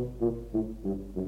Gracias.